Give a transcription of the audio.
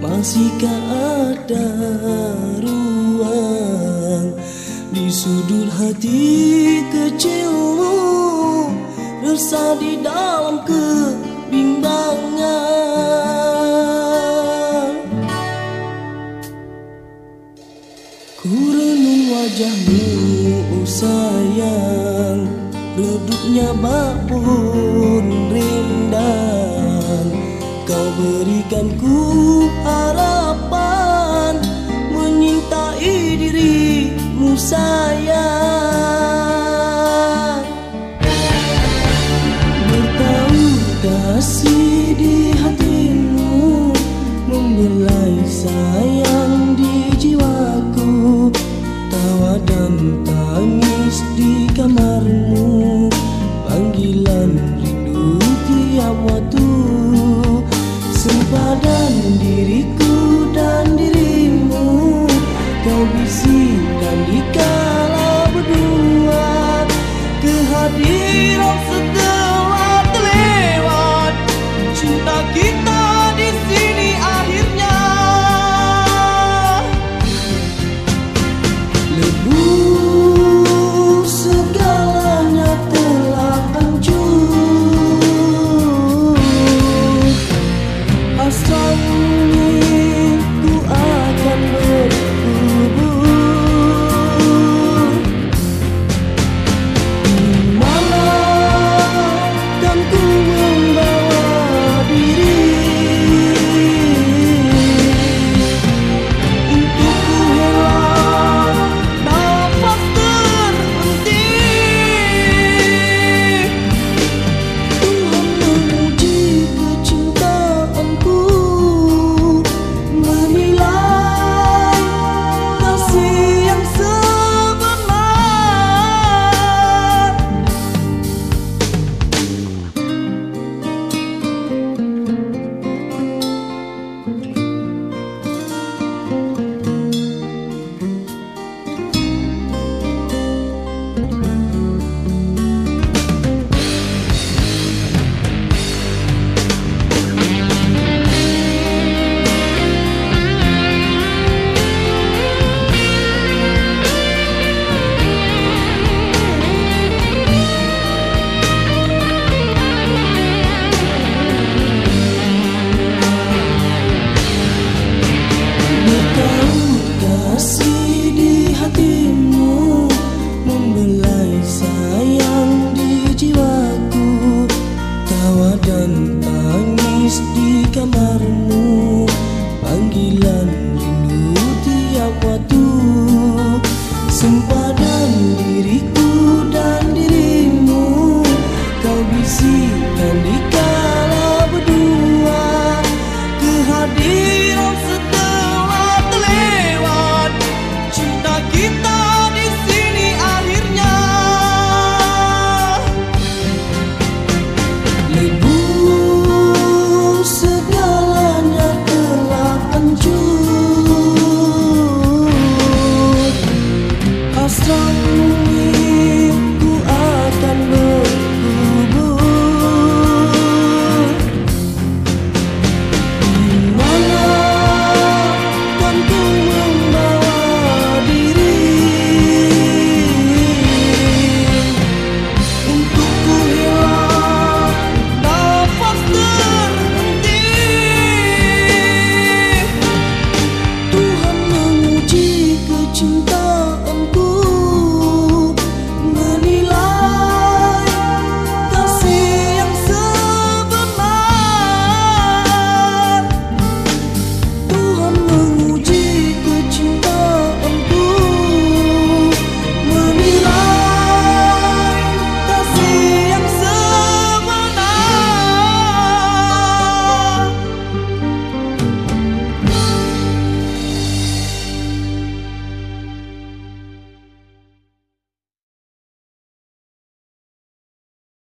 Masihkah ada ruang Di sudut hati kecilmu? Resah di dalam kebimbangan Ku renung wajahmu oh sayang. Redupnya bak pun rindang Kau berikan ku harapan Menyintai dirimu sayang. Bertahu kasih di hatimu Membelai sayang simple